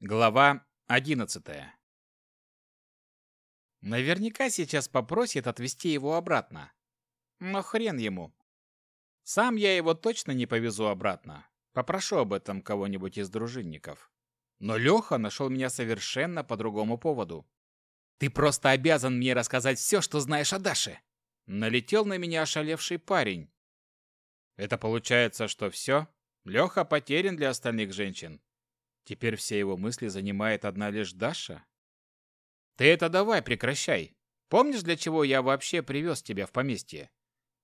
Глава 11. Наверняка сейчас попросит отвезти его обратно. Но хрен ему. Сам я его точно не повезу обратно. Попрошу об этом кого-нибудь из дружинников. Но Леха нашел меня совершенно по другому поводу. «Ты просто обязан мне рассказать все, что знаешь о Даше!» Налетел на меня ошалевший парень. Это получается, что все? Леха потерян для остальных женщин. Теперь все его мысли занимает одна лишь Даша? Ты это давай прекращай. Помнишь, для чего я вообще привез тебя в поместье?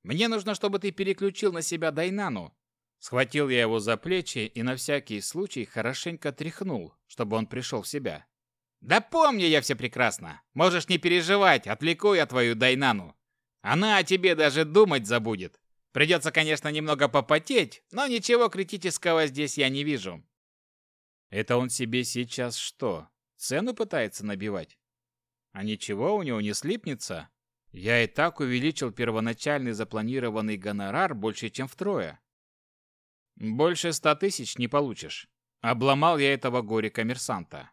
Мне нужно, чтобы ты переключил на себя Дайнану. Схватил я его за плечи и на всякий случай хорошенько тряхнул, чтобы он пришел в себя. Да помню я все прекрасно. Можешь не переживать, отвлеку я твою Дайнану. Она о тебе даже думать забудет. Придется, конечно, немного попотеть, но ничего критического здесь я не вижу. Это он себе сейчас что, цену пытается набивать? А ничего у него не слипнется? Я и так увеличил первоначальный запланированный гонорар больше, чем втрое. Больше ста тысяч не получишь. Обломал я этого горе-коммерсанта.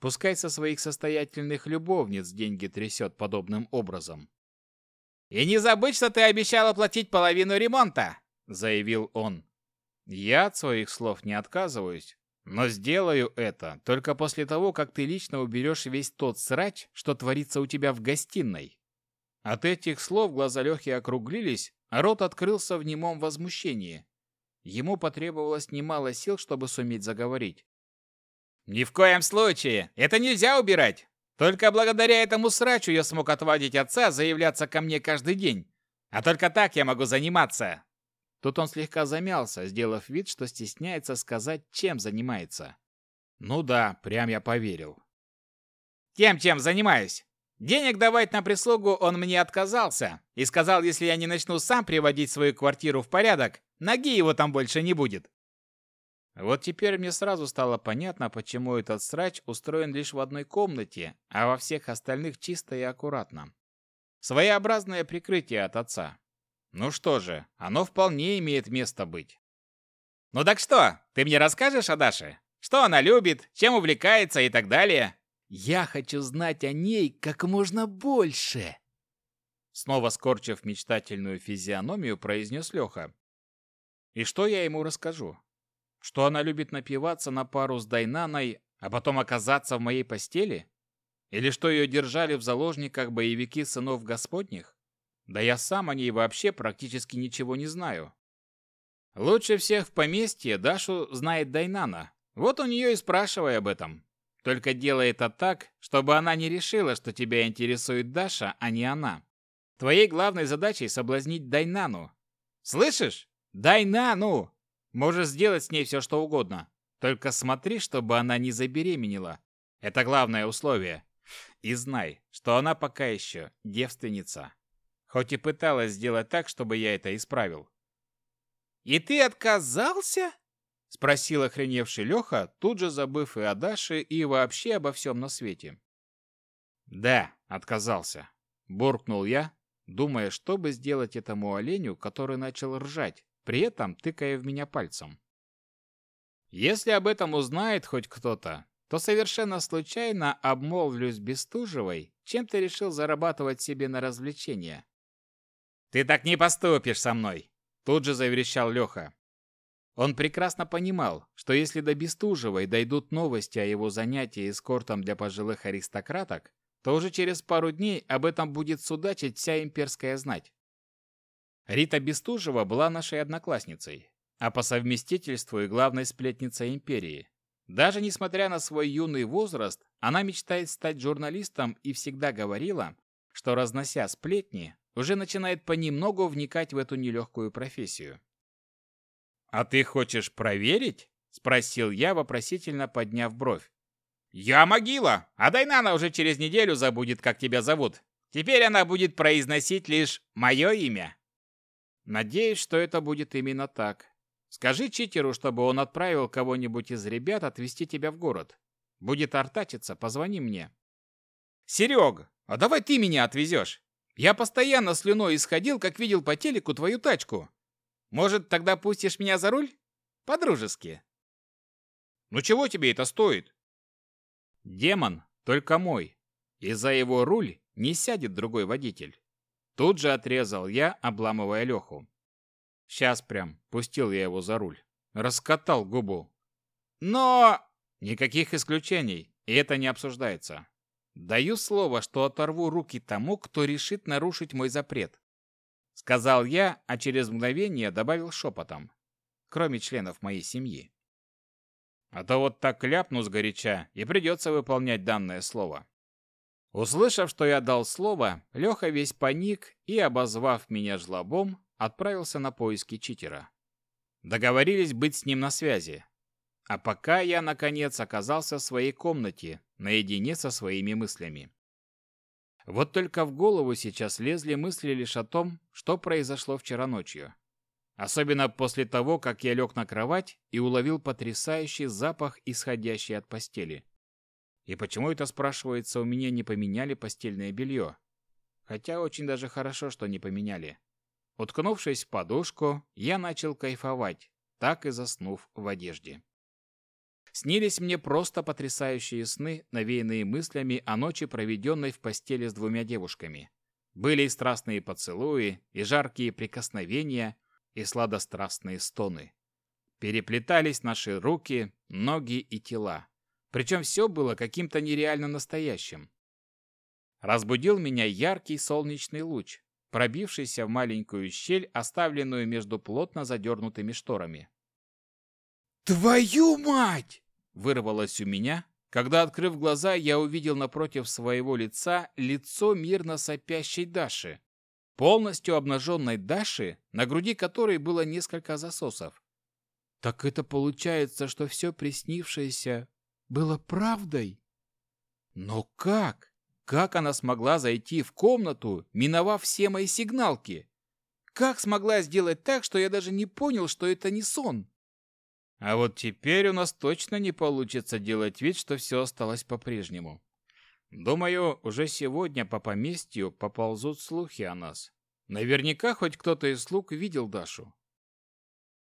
Пускай со своих состоятельных любовниц деньги трясет подобным образом. «И не забудь, что ты обещал оплатить половину ремонта!» — заявил он. Я от своих слов не отказываюсь, но сделаю это только после того, как ты лично уберешь весь тот срач, что творится у тебя в гостиной. От этих слов глаза Лехи округлились, а рот открылся в немом возмущении. Ему потребовалось немало сил, чтобы суметь заговорить. «Ни в коем случае! Это нельзя убирать! Только благодаря этому срачу я смог отвадить отца заявляться ко мне каждый день. А только так я могу заниматься. Тут он слегка замялся, сделав вид, что стесняется сказать, чем занимается. Ну да, прям я поверил. Тем, чем занимаюсь. Денег давать на прислугу он мне отказался и сказал, если я не начну сам приводить свою квартиру в порядок, ноги его там больше не будет. Вот теперь мне сразу стало понятно, почему этот срач устроен лишь в одной комнате, а во всех остальных чисто и аккуратно. Своеобразное прикрытие от отца. Ну что же, оно вполне имеет место быть. Ну так что, ты мне расскажешь о Даше? Что она любит, чем увлекается и так далее? Я хочу знать о ней как можно больше. Снова скорчив мечтательную физиономию, произнес Леха. И что я ему расскажу? Что она любит напиваться на пару с Дайнаной, а потом оказаться в моей постели? Или что ее держали в заложниках боевики сынов Господних? Да я сам о ней вообще практически ничего не знаю. Лучше всех в поместье Дашу знает Дайнана. Вот у нее и спрашивай об этом. Только делай это так, чтобы она не решила, что тебя интересует Даша, а не она. Твоей главной задачей соблазнить Дайнану. Слышишь? Дайнану! Можешь сделать с ней все, что угодно. Только смотри, чтобы она не забеременела. Это главное условие. И знай, что она пока еще девственница хоть и пыталась сделать так, чтобы я это исправил. «И ты отказался?» — спросил охреневший Леха, тут же забыв и о Даше, и вообще обо всем на свете. «Да, отказался», — буркнул я, думая, что бы сделать этому оленю, который начал ржать, при этом тыкая в меня пальцем. Если об этом узнает хоть кто-то, то совершенно случайно обмолвлюсь Бестужевой, чем ты решил зарабатывать себе на развлечения. «Ты так не поступишь со мной!» Тут же заверещал Леха. Он прекрасно понимал, что если до Бестужевой дойдут новости о его занятии эскортом для пожилых аристократок, то уже через пару дней об этом будет судачить вся имперская знать. Рита Бестужева была нашей одноклассницей, а по совместительству и главной сплетницей империи. Даже несмотря на свой юный возраст, она мечтает стать журналистом и всегда говорила, что разнося сплетни, уже начинает понемногу вникать в эту нелегкую профессию. «А ты хочешь проверить?» – спросил я, вопросительно подняв бровь. «Я могила, а Дайнана уже через неделю забудет, как тебя зовут. Теперь она будет произносить лишь мое имя». «Надеюсь, что это будет именно так. Скажи читеру, чтобы он отправил кого-нибудь из ребят отвезти тебя в город. Будет артачиться, позвони мне». «Серег, а давай ты меня отвезешь. Я постоянно слюной исходил, как видел по телеку твою тачку. Может, тогда пустишь меня за руль? По-дружески. Ну чего тебе это стоит? Демон только мой, и за его руль не сядет другой водитель. Тут же отрезал я, обламывая Леху. Сейчас прям пустил я его за руль. Раскатал губу. Но... Никаких исключений, и это не обсуждается. Даю слово, что оторву руки тому, кто решит нарушить мой запрет. Сказал я, а через мгновение добавил шепотом. Кроме членов моей семьи. А то вот так ляпну сгоряча, и придется выполнять данное слово. Услышав, что я дал слово, Леха весь паник и, обозвав меня жлобом, отправился на поиски читера. Договорились быть с ним на связи. А пока я, наконец, оказался в своей комнате, наедине со своими мыслями. Вот только в голову сейчас лезли мысли лишь о том, что произошло вчера ночью. Особенно после того, как я лег на кровать и уловил потрясающий запах, исходящий от постели. И почему это, спрашивается, у меня не поменяли постельное белье? Хотя очень даже хорошо, что не поменяли. Уткнувшись в подушку, я начал кайфовать, так и заснув в одежде. Снились мне просто потрясающие сны, навеянные мыслями о ночи, проведенной в постели с двумя девушками. Были и страстные поцелуи, и жаркие прикосновения, и сладострастные стоны. Переплетались наши руки, ноги и тела. Причем все было каким-то нереально настоящим. Разбудил меня яркий солнечный луч, пробившийся в маленькую щель, оставленную между плотно задернутыми шторами. «Твою мать!» – вырвалось у меня, когда, открыв глаза, я увидел напротив своего лица лицо мирно сопящей Даши. Полностью обнаженной Даши, на груди которой было несколько засосов. Так это получается, что все приснившееся было правдой? Но как? Как она смогла зайти в комнату, миновав все мои сигналки? Как смогла сделать так, что я даже не понял, что это не сон? А вот теперь у нас точно не получится делать вид, что все осталось по-прежнему. Думаю, уже сегодня по поместью поползут слухи о нас. Наверняка хоть кто-то из слуг видел Дашу.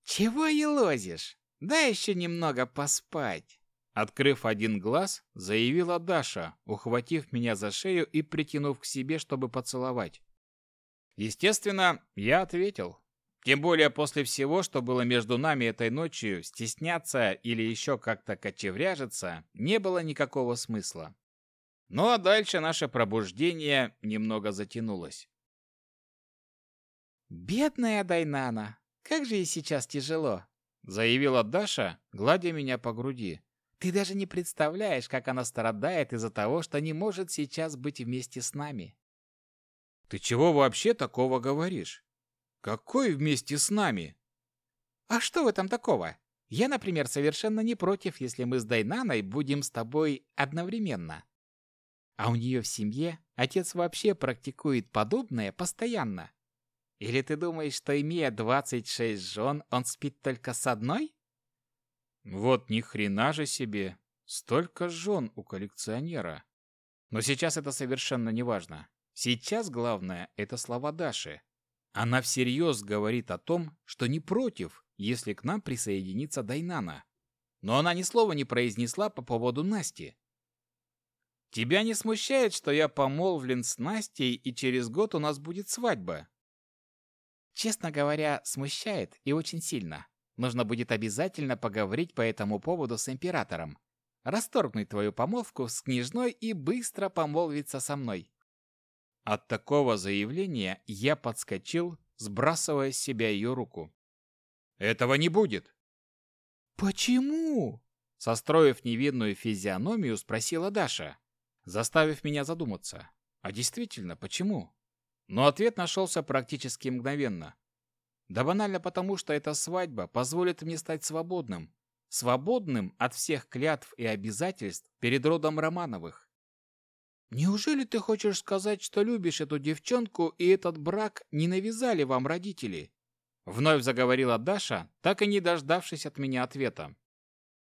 «Чего елозишь? Дай еще немного поспать!» Открыв один глаз, заявила Даша, ухватив меня за шею и притянув к себе, чтобы поцеловать. Естественно, я ответил. Тем более после всего, что было между нами этой ночью, стесняться или еще как-то кочевряжиться не было никакого смысла. Ну а дальше наше пробуждение немного затянулось. «Бедная Дайнана, как же ей сейчас тяжело!» заявила Даша, гладя меня по груди. Ты даже не представляешь, как она страдает из-за того, что не может сейчас быть вместе с нами. Ты чего вообще такого говоришь? Какой вместе с нами? А что в этом такого? Я, например, совершенно не против, если мы с Дайнаной будем с тобой одновременно. А у нее в семье отец вообще практикует подобное постоянно. Или ты думаешь, что имея 26 жен, он спит только с одной? Вот ни хрена же себе, столько жен у коллекционера. Но сейчас это совершенно не важно. Сейчас главное – это слова Даши. Она всерьез говорит о том, что не против, если к нам присоединится Дайнана. Но она ни слова не произнесла по поводу Насти. «Тебя не смущает, что я помолвлен с Настей, и через год у нас будет свадьба?» «Честно говоря, смущает и очень сильно. Нужно будет обязательно поговорить по этому поводу с императором. Расторгнуть твою помолвку с княжной и быстро помолвиться со мной. От такого заявления я подскочил, сбрасывая с себя ее руку. Этого не будет. Почему? Состроив невинную физиономию, спросила Даша, заставив меня задуматься. А действительно, почему? Но ответ нашелся практически мгновенно. Да банально потому, что эта свадьба позволит мне стать свободным. Свободным от всех клятв и обязательств перед родом Романовых. Неужели ты хочешь сказать, что любишь эту девчонку и этот брак не навязали вам родители? Вновь заговорила Даша, так и не дождавшись от меня ответа.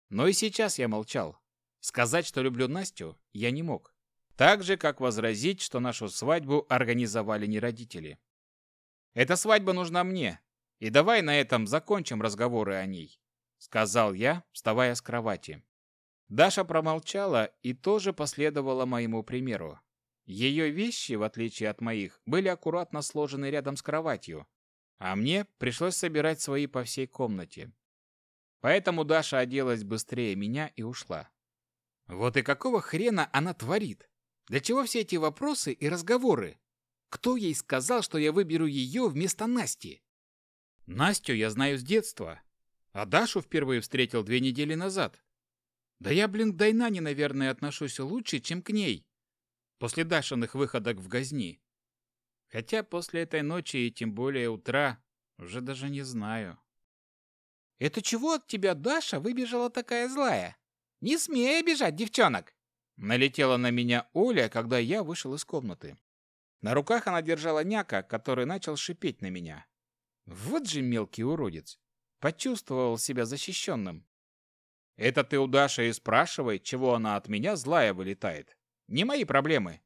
Но и сейчас я молчал. Сказать, что люблю Настю, я не мог. Так же, как возразить, что нашу свадьбу организовали не родители. Эта свадьба нужна мне, и давай на этом закончим разговоры о ней, сказал я, вставая с кровати. Даша промолчала и тоже последовала моему примеру. Ее вещи, в отличие от моих, были аккуратно сложены рядом с кроватью, а мне пришлось собирать свои по всей комнате. Поэтому Даша оделась быстрее меня и ушла. Вот и какого хрена она творит? Для чего все эти вопросы и разговоры? Кто ей сказал, что я выберу ее вместо Насти? Настю я знаю с детства, а Дашу впервые встретил две недели назад. Да я, блин, к Дайнане, наверное, отношусь лучше, чем к ней. После Дашиных выходок в Газни. Хотя после этой ночи и тем более утра уже даже не знаю. «Это чего от тебя Даша выбежала такая злая? Не смей обижать девчонок!» Налетела на меня Оля, когда я вышел из комнаты. На руках она держала няка, который начал шипеть на меня. Вот же мелкий уродец. Почувствовал себя защищенным. Это ты у Даши и спрашивай, чего она от меня злая вылетает. Не мои проблемы.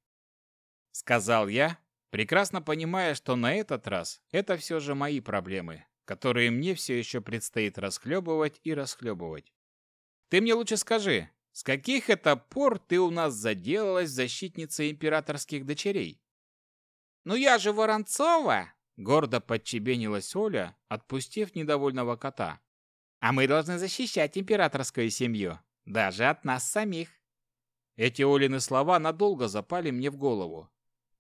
Сказал я, прекрасно понимая, что на этот раз это все же мои проблемы, которые мне все еще предстоит расхлебывать и расхлебывать. Ты мне лучше скажи, с каких это пор ты у нас заделалась защитницей императорских дочерей? Ну я же Воронцова, гордо подчебенилась Оля, отпустив недовольного кота. А мы должны защищать императорскую семью, даже от нас самих. Эти Олины слова надолго запали мне в голову.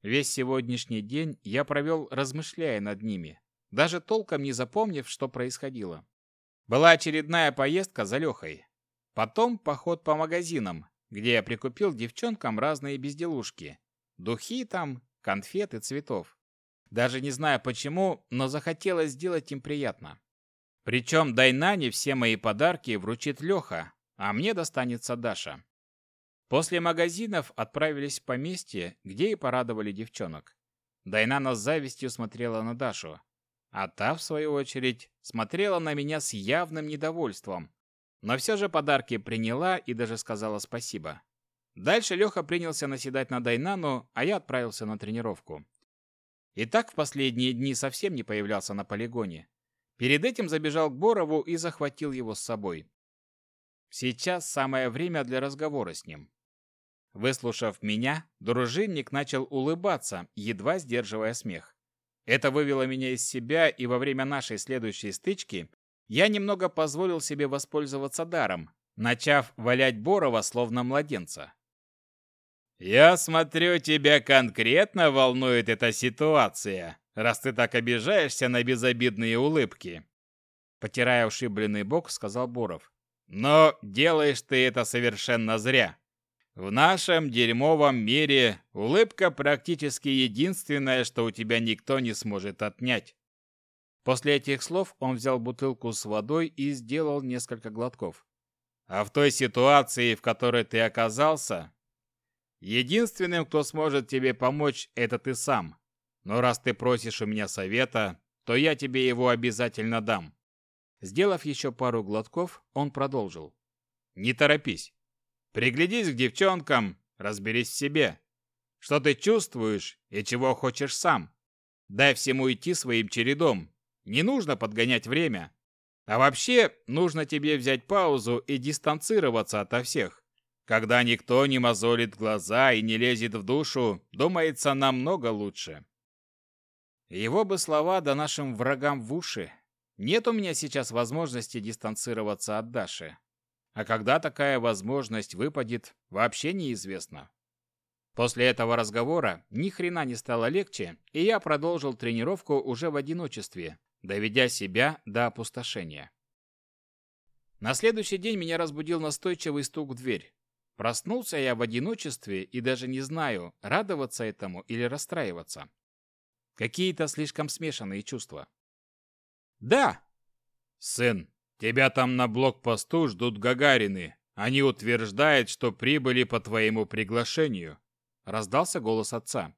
Весь сегодняшний день я провел, размышляя над ними, даже толком не запомнив, что происходило. Была очередная поездка за Лехой. Потом поход по магазинам, где я прикупил девчонкам разные безделушки. Духи там, конфеты, цветов. Даже не знаю почему, но захотелось сделать им приятно. Причем Дайнане все мои подарки вручит Леха, а мне достанется Даша. После магазинов отправились в поместье, где и порадовали девчонок. Дайнана с завистью смотрела на Дашу, а та, в свою очередь, смотрела на меня с явным недовольством, но все же подарки приняла и даже сказала спасибо. Дальше Леха принялся наседать на Дайнану, а я отправился на тренировку. И так в последние дни совсем не появлялся на полигоне. Перед этим забежал к Борову и захватил его с собой. Сейчас самое время для разговора с ним. Выслушав меня, дружинник начал улыбаться, едва сдерживая смех. Это вывело меня из себя, и во время нашей следующей стычки я немного позволил себе воспользоваться даром, начав валять Борова словно младенца. «Я смотрю, тебя конкретно волнует эта ситуация», раз ты так обижаешься на безобидные улыбки. Потирая ушибленный бок, сказал Боров. Но делаешь ты это совершенно зря. В нашем дерьмовом мире улыбка практически единственное, что у тебя никто не сможет отнять. После этих слов он взял бутылку с водой и сделал несколько глотков. А в той ситуации, в которой ты оказался, единственным, кто сможет тебе помочь, это ты сам. Но раз ты просишь у меня совета, то я тебе его обязательно дам. Сделав еще пару глотков, он продолжил. Не торопись. Приглядись к девчонкам, разберись в себе. Что ты чувствуешь и чего хочешь сам. Дай всему идти своим чередом. Не нужно подгонять время. А вообще, нужно тебе взять паузу и дистанцироваться ото всех. Когда никто не мозолит глаза и не лезет в душу, думается намного лучше. Его бы слова да нашим врагам в уши. Нет у меня сейчас возможности дистанцироваться от Даши. А когда такая возможность выпадет, вообще неизвестно. После этого разговора ни хрена не стало легче, и я продолжил тренировку уже в одиночестве, доведя себя до опустошения. На следующий день меня разбудил настойчивый стук в дверь. Проснулся я в одиночестве и даже не знаю, радоваться этому или расстраиваться. Какие-то слишком смешанные чувства. «Да!» «Сын, тебя там на блокпосту ждут Гагарины. Они утверждают, что прибыли по твоему приглашению», — раздался голос отца.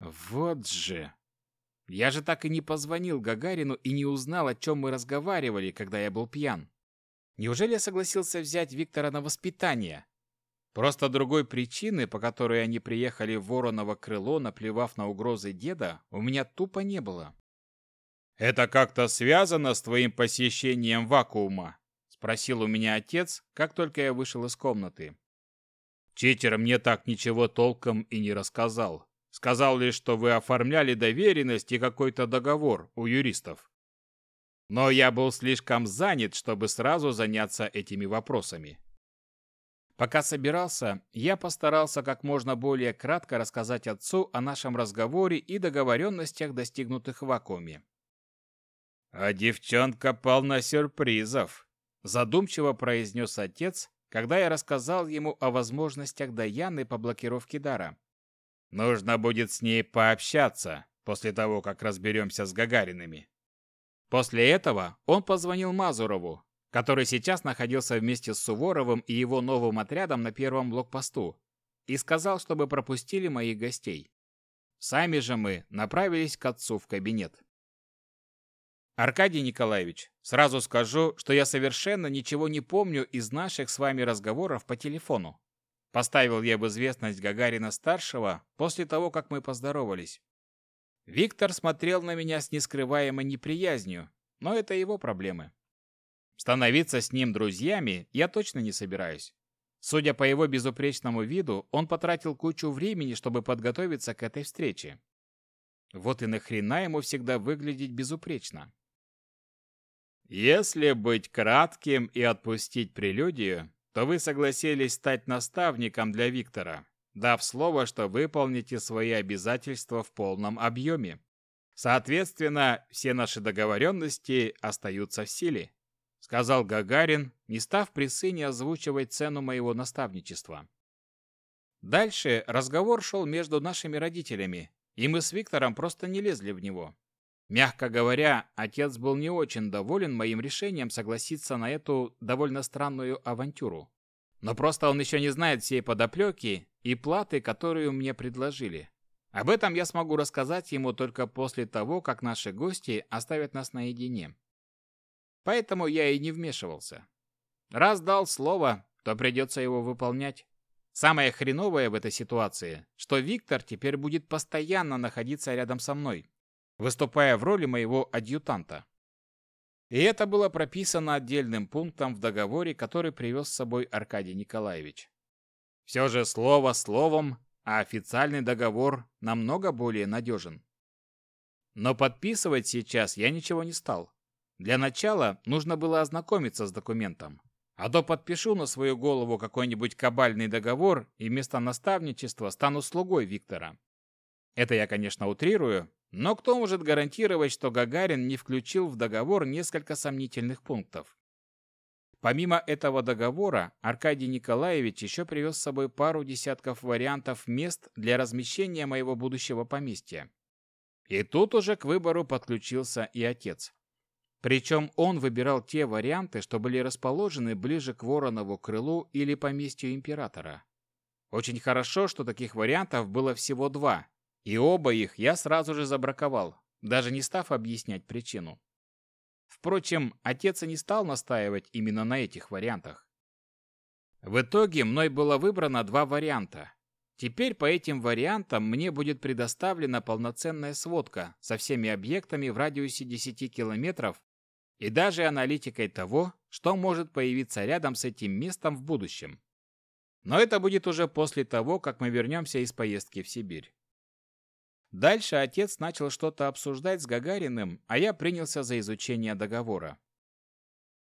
«Вот же! Я же так и не позвонил Гагарину и не узнал, о чем мы разговаривали, когда я был пьян. Неужели я согласился взять Виктора на воспитание? Просто другой причины, по которой они приехали в Вороново крыло, наплевав на угрозы деда, у меня тупо не было. «Это как-то связано с твоим посещением вакуума?» – Спросил у меня отец, как только я вышел из комнаты. Читер мне так ничего толком и не рассказал. Сказал лишь, что вы оформляли доверенность и какой-то договор у юристов. Но я был слишком занят, чтобы сразу заняться этими вопросами. Пока собирался, я постарался как можно более кратко рассказать отцу о нашем разговоре и договоренностях, достигнутых в вакууме. «А девчонка полна сюрпризов», – задумчиво произнес отец, когда я рассказал ему о возможностях Даяны по блокировке дара. «Нужно будет с ней пообщаться после того, как разберемся с Гагариными». После этого он позвонил Мазурову, который сейчас находился вместе с Суворовым и его новым отрядом на первом блокпосту, и сказал, чтобы пропустили моих гостей. Сами же мы направились к отцу в кабинет. Аркадий Николаевич, сразу скажу, что я совершенно ничего не помню из наших с вами разговоров по телефону. Поставил я в известность Гагарина-старшего после того, как мы поздоровались. Виктор смотрел на меня с нескрываемой неприязнью, но это его проблемы. Становиться с ним друзьями я точно не собираюсь. Судя по его безупречному виду, он потратил кучу времени, чтобы подготовиться к этой встрече. Вот и нахрена ему всегда выглядеть безупречно. Если быть кратким и отпустить прелюдию, то вы согласились стать наставником для Виктора, дав слово, что выполните свои обязательства в полном объеме. Соответственно, все наши договоренности остаются в силе, сказал Гагарин, не став при сыне озвучивать цену моего наставничества. Дальше разговор шел между нашими родителями, и мы с Виктором просто не лезли в него. Мягко говоря, отец был не очень доволен моим решением согласиться на эту довольно странную авантюру. Но просто он еще не знает всей подоплеки и платы, которую мне предложили. Об этом я смогу рассказать ему только после того, как наши гости оставят нас наедине. Поэтому я и не вмешивался. Раз дал слово, то придется его выполнять. Самое хреновое в этой ситуации, что Виктор теперь будет постоянно находиться рядом со мной, выступая в роли моего адъютанта. И это было прописано отдельным пунктом в договоре, который привез с собой Аркадий Николаевич. Все же слово словом, а официальный договор намного более надежен. Но подписывать сейчас я ничего не стал. Для начала нужно было ознакомиться с документом. А то подпишу на свою голову какой-нибудь кабальный договор и вместо наставничества стану слугой Виктора. Это я, конечно, утрирую, но кто может гарантировать, что Гагарин не включил в договор несколько сомнительных пунктов? Помимо этого договора, Аркадий Николаевич еще привез с собой пару десятков вариантов мест для размещения моего будущего поместья. И тут уже к выбору подключился и отец. Причем он выбирал те варианты, что были расположены ближе к Воронову крылу или поместью императора. Очень хорошо, что таких вариантов было всего два, и оба их я сразу же забраковал, даже не став объяснять причину. Впрочем, отец и не стал настаивать именно на этих вариантах. В итоге мной было выбрано два варианта. Теперь по этим вариантам мне будет предоставлена полноценная сводка со всеми объектами в радиусе 10 километров и даже аналитикой того, что может появиться рядом с этим местом в будущем. Но это будет уже после того, как мы вернемся из поездки в Сибирь. Дальше отец начал что-то обсуждать с Гагариным, а я принялся за изучение договора.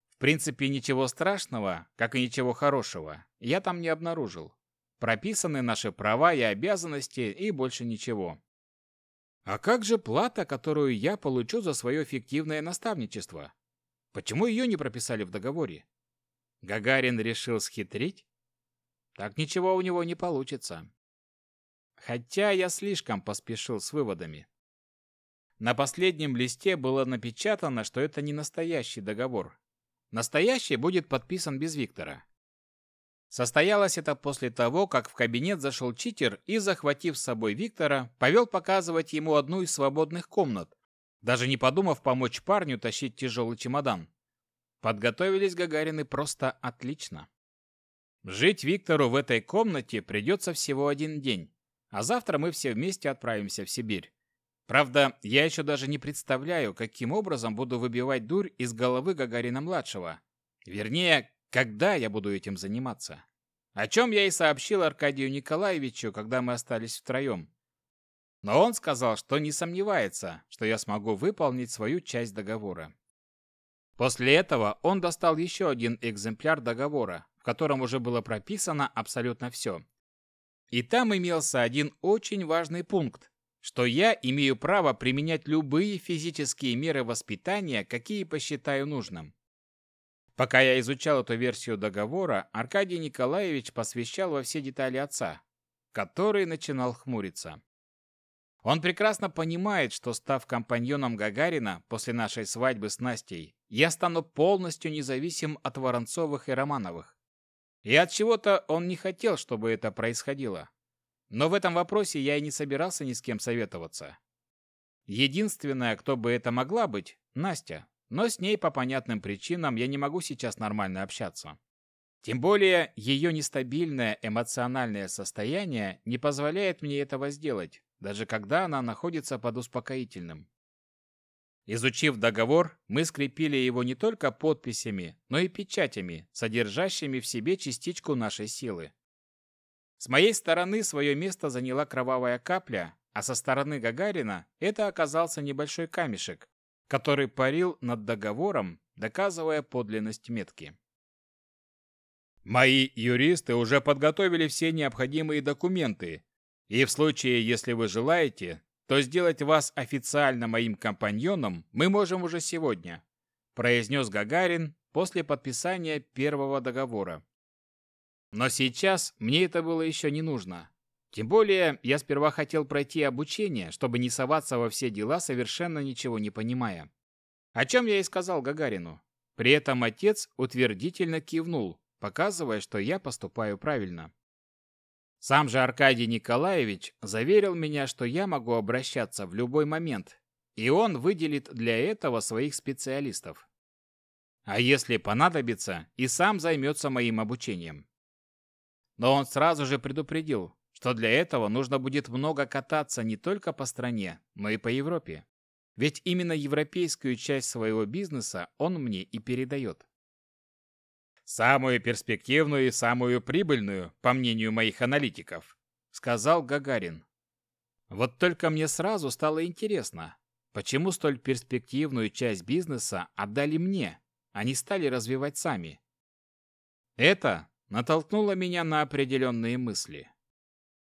В принципе, ничего страшного, как и ничего хорошего, я там не обнаружил. Прописаны наши права и обязанности, и больше ничего. А как же плата, которую я получу за свое фиктивное наставничество? Почему ее не прописали в договоре? Гагарин решил схитрить? Так ничего у него не получится. Хотя я слишком поспешил с выводами. На последнем листе было напечатано, что это не настоящий договор. Настоящий будет подписан без Виктора. Состоялось это после того, как в кабинет зашел читер и, захватив с собой Виктора, повел показывать ему одну из свободных комнат, даже не подумав помочь парню тащить тяжелый чемодан. Подготовились Гагарины просто отлично. Жить Виктору в этой комнате придется всего один день. А завтра мы все вместе отправимся в Сибирь. Правда, я еще даже не представляю, каким образом буду выбивать дурь из головы Гагарина-младшего. Вернее, когда я буду этим заниматься. О чем я и сообщил Аркадию Николаевичу, когда мы остались втроем. Но он сказал, что не сомневается, что я смогу выполнить свою часть договора. После этого он достал еще один экземпляр договора, в котором уже было прописано абсолютно все. И там имелся один очень важный пункт, что я имею право применять любые физические меры воспитания, какие посчитаю нужным. Пока я изучал эту версию договора, Аркадий Николаевич посвящал во все детали отца, который начинал хмуриться. Он прекрасно понимает, что став компаньоном Гагарина после нашей свадьбы с Настей, я стану полностью независим от Воронцовых и Романовых. И от чего-то он не хотел, чтобы это происходило. Но в этом вопросе я и не собирался ни с кем советоваться. Единственная, кто бы это могла быть, Настя, но с ней по понятным причинам я не могу сейчас нормально общаться. Тем более, ее нестабильное эмоциональное состояние не позволяет мне этого сделать, даже когда она находится под успокоительным. Изучив договор, мы скрепили его не только подписями, но и печатями, содержащими в себе частичку нашей силы. С моей стороны свое место заняла кровавая капля, а со стороны Гагарина это оказался небольшой камешек, который парил над договором, доказывая подлинность метки. Мои юристы уже подготовили все необходимые документы, и в случае, если вы желаете, то сделать вас официально моим компаньоном мы можем уже сегодня», произнес Гагарин после подписания первого договора. Но сейчас мне это было еще не нужно. Тем более, я сперва хотел пройти обучение, чтобы не соваться во все дела, совершенно ничего не понимая. О чем я и сказал Гагарину. При этом отец утвердительно кивнул, показывая, что я поступаю правильно. Сам же Аркадий Николаевич заверил меня, что я могу обращаться в любой момент, и он выделит для этого своих специалистов. А если понадобится, и сам займется моим обучением. Но он сразу же предупредил, что для этого нужно будет много кататься не только по стране, но и по Европе. Ведь именно европейскую часть своего бизнеса он мне и передает. Самую перспективную и самую прибыльную, по мнению моих аналитиков, сказал Гагарин. Вот только мне сразу стало интересно, почему столь перспективную часть бизнеса отдали мне, а не стали развивать сами. Это натолкнуло меня на определенные мысли.